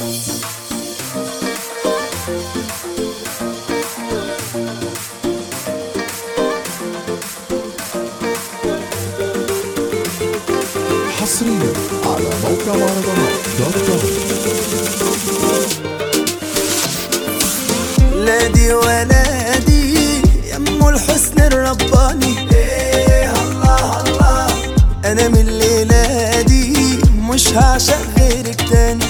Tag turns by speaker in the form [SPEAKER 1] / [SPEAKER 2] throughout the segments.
[SPEAKER 1] حصريا على موقع مهرجانات دوت كوم
[SPEAKER 2] لا دي ولا دي يا أم الحسن الرباني. إيه الله الله أنا من الليلة دي مش هعشق غيرك تاني.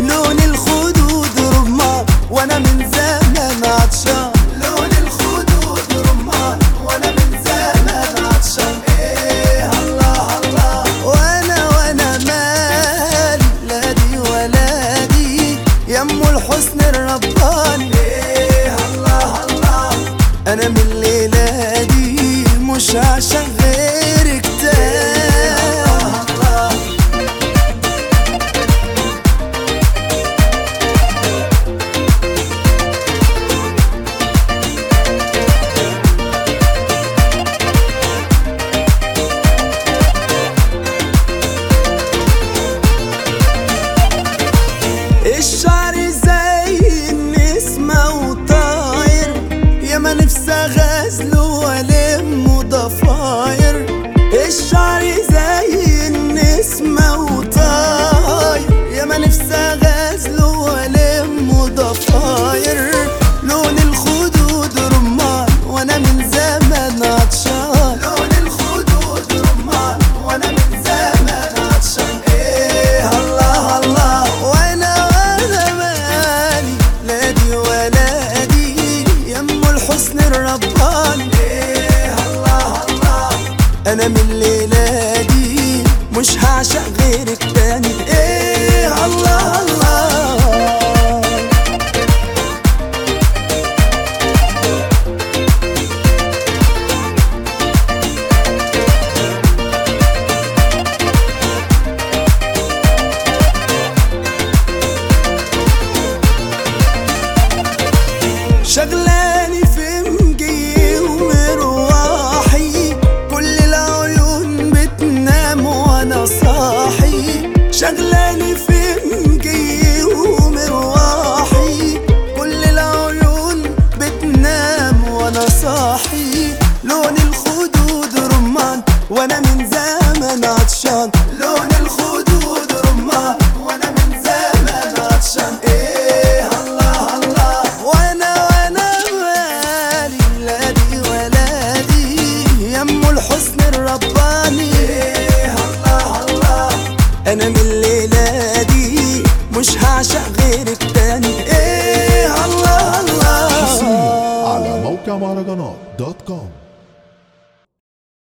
[SPEAKER 2] لون الخدود رمان وأنا من زمان عطشان. لون الخدود رمان وأنا من زمان عطشان. إيه الله الله. وأنا وأنا مالي لا دي ولا دي الحسن الرباني. إيه الله الله. أنا من الليلة دي مش عشان والم أنا من الليلة دي مش هعشق غيرك تاني. إيه Shangleni أنا من الليلة دي مش هعشق غيرك تاني. إيه الله الله.
[SPEAKER 1] على موقع مهرجانات دوت كوم.